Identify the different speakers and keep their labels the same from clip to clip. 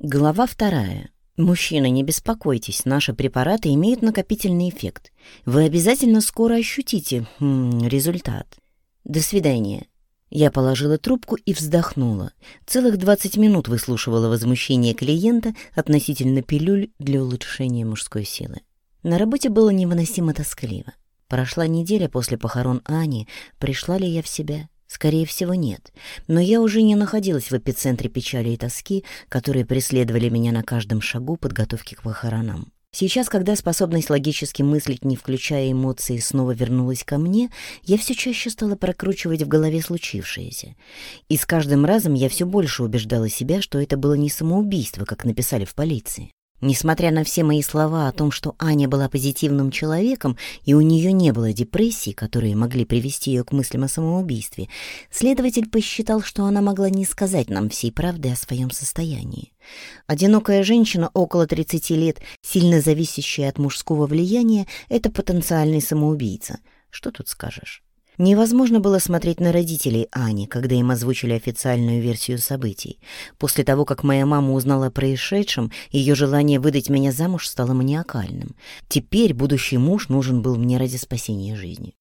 Speaker 1: Глава вторая. Мужчины, не беспокойтесь, наши препараты имеют накопительный эффект. Вы обязательно скоро ощутите м -м, результат. До свидания. Я положила трубку и вздохнула. Целых 20 минут выслушивала возмущение клиента относительно пилюль для улучшения мужской силы. На работе было невыносимо тоскливо. Прошла неделя после похорон Ани, пришла ли я в себя? Скорее всего, нет. Но я уже не находилась в эпицентре печали и тоски, которые преследовали меня на каждом шагу подготовки к похоронам. Сейчас, когда способность логически мыслить, не включая эмоции, снова вернулась ко мне, я все чаще стала прокручивать в голове случившееся. И с каждым разом я все больше убеждала себя, что это было не самоубийство, как написали в полиции. Несмотря на все мои слова о том, что Аня была позитивным человеком и у нее не было депрессий, которые могли привести ее к мыслям о самоубийстве, следователь посчитал, что она могла не сказать нам всей правды о своем состоянии. Одинокая женщина около 30 лет, сильно зависящая от мужского влияния, это потенциальный самоубийца. Что тут скажешь? Невозможно было смотреть на родителей Ани, когда им озвучили официальную версию событий. После того, как моя мама узнала о происшедшем, ее желание выдать меня замуж стало маниакальным. Теперь будущий муж нужен был мне ради спасения жизни.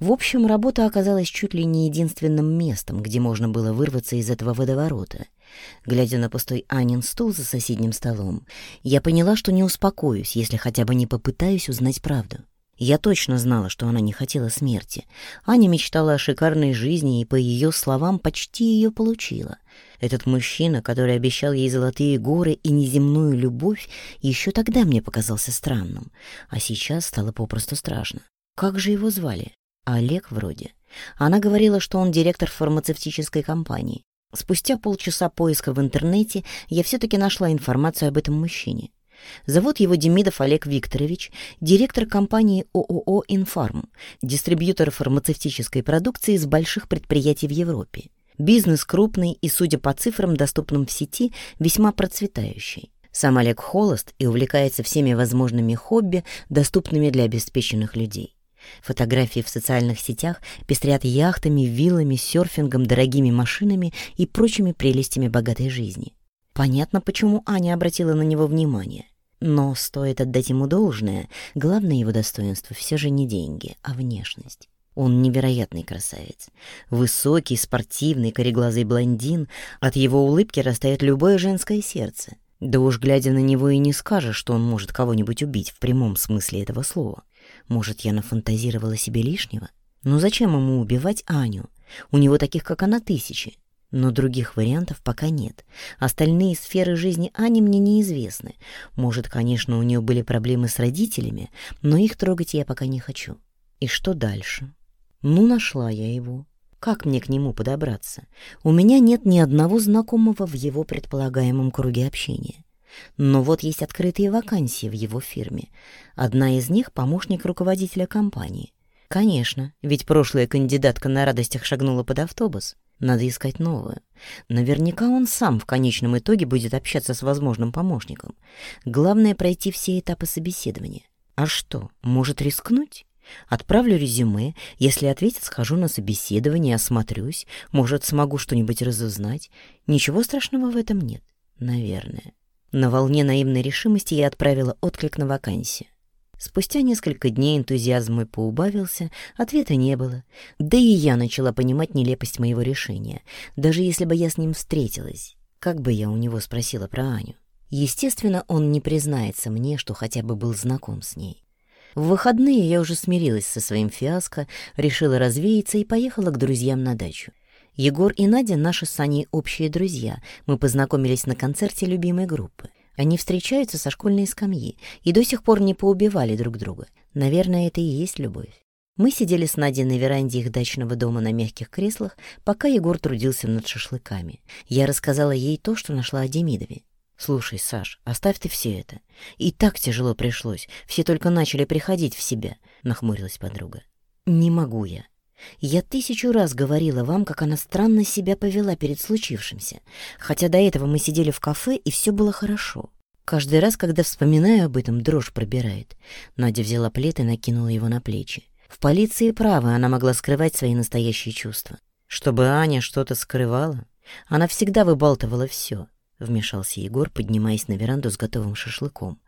Speaker 1: В общем, работа оказалась чуть ли не единственным местом, где можно было вырваться из этого водоворота. Глядя на пустой Анин стул за соседним столом, я поняла, что не успокоюсь, если хотя бы не попытаюсь узнать правду. Я точно знала, что она не хотела смерти. Аня мечтала о шикарной жизни и, по ее словам, почти ее получила. Этот мужчина, который обещал ей золотые горы и неземную любовь, еще тогда мне показался странным, а сейчас стало попросту страшно. Как же его звали? Олег вроде. Она говорила, что он директор фармацевтической компании. Спустя полчаса поиска в интернете я все-таки нашла информацию об этом мужчине. Зовут его Демидов Олег Викторович, директор компании ООО «Инфарм», дистрибьютор фармацевтической продукции из больших предприятий в Европе. Бизнес крупный и, судя по цифрам, доступным в сети, весьма процветающий. Сам Олег холост и увлекается всеми возможными хобби, доступными для обеспеченных людей. Фотографии в социальных сетях пестрят яхтами, виллами, серфингом, дорогими машинами и прочими прелестями богатой жизни. Понятно, почему Аня обратила на него внимание. Но стоит отдать ему должное, главное его достоинство все же не деньги, а внешность. Он невероятный красавец. Высокий, спортивный, кореглазый блондин. От его улыбки растает любое женское сердце. Да уж, глядя на него, и не скажешь, что он может кого-нибудь убить в прямом смысле этого слова. Может, я нафантазировала себе лишнего? Но зачем ему убивать Аню? У него таких, как она, тысячи. Но других вариантов пока нет. Остальные сферы жизни Ани мне неизвестны. Может, конечно, у нее были проблемы с родителями, но их трогать я пока не хочу. И что дальше? Ну, нашла я его. Как мне к нему подобраться? У меня нет ни одного знакомого в его предполагаемом круге общения. Но вот есть открытые вакансии в его фирме. Одна из них — помощник руководителя компании. Конечно, ведь прошлая кандидатка на радостях шагнула под автобус. Надо искать новую. Наверняка он сам в конечном итоге будет общаться с возможным помощником. Главное — пройти все этапы собеседования. А что, может рискнуть? Отправлю резюме. Если ответят, схожу на собеседование, осмотрюсь. Может, смогу что-нибудь разузнать. Ничего страшного в этом нет. Наверное. На волне наивной решимости я отправила отклик на вакансию. Спустя несколько дней энтузиазм мой поубавился, ответа не было. Да и я начала понимать нелепость моего решения, даже если бы я с ним встретилась. Как бы я у него спросила про Аню? Естественно, он не признается мне, что хотя бы был знаком с ней. В выходные я уже смирилась со своим фиаско, решила развеяться и поехала к друзьям на дачу. Егор и Надя — наши с Аней общие друзья. Мы познакомились на концерте любимой группы. Они встречаются со школьной скамьи и до сих пор не поубивали друг друга. Наверное, это и есть любовь. Мы сидели с Надей на веранде их дачного дома на мягких креслах, пока Егор трудился над шашлыками. Я рассказала ей то, что нашла о Демидове. «Слушай, Саш, оставь ты все это. И так тяжело пришлось, все только начали приходить в себя», — нахмурилась подруга. «Не могу я. Я тысячу раз говорила вам, как она странно себя повела перед случившимся, хотя до этого мы сидели в кафе, и все было хорошо. Каждый раз, когда вспоминаю об этом, дрожь пробирает. Надя взяла плед и накинула его на плечи. В полиции право, она могла скрывать свои настоящие чувства. Чтобы Аня что-то скрывала, она всегда выбалтывала все. вмешался Егор, поднимаясь на веранду с готовым шашлыком.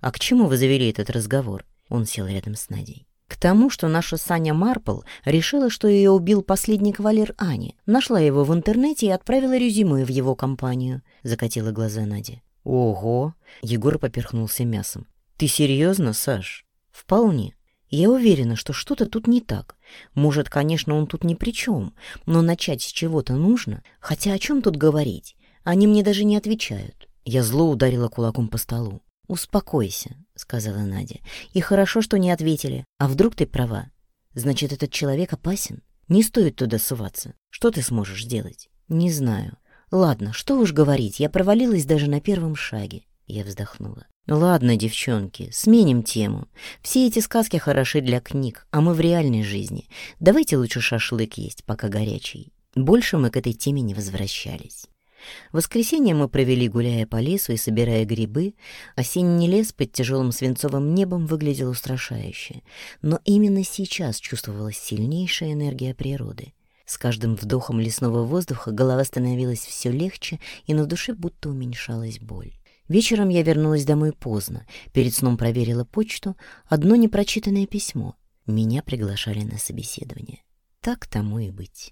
Speaker 1: «А к чему вы завели этот разговор?» Он сел рядом с Надей. К тому, что наша Саня Марпл решила, что ее убил последний кавалер Ани, нашла его в интернете и отправила резюме в его компанию, закатила глаза Надя. Ого! Егор поперхнулся мясом. Ты серьезно, Саш? Вполне. Я уверена, что что-то тут не так. Может, конечно, он тут ни при чем, но начать с чего-то нужно. Хотя о чем тут говорить? Они мне даже не отвечают. Я зло ударила кулаком по столу. «Успокойся», — сказала Надя. «И хорошо, что не ответили. А вдруг ты права? Значит, этот человек опасен? Не стоит туда суваться. Что ты сможешь сделать?» «Не знаю. Ладно, что уж говорить, я провалилась даже на первом шаге». Я вздохнула. Ладно, девчонки, сменим тему. Все эти сказки хороши для книг, а мы в реальной жизни. Давайте лучше шашлык есть, пока горячий. Больше мы к этой теме не возвращались. Воскресенье мы провели, гуляя по лесу и собирая грибы. Осенний лес под тяжелым свинцовым небом выглядел устрашающе. Но именно сейчас чувствовалась сильнейшая энергия природы. С каждым вдохом лесного воздуха голова становилась все легче, и на душе будто уменьшалась боль. Вечером я вернулась домой поздно. Перед сном проверила почту. Одно непрочитанное письмо. Меня приглашали на собеседование. Так тому и быть.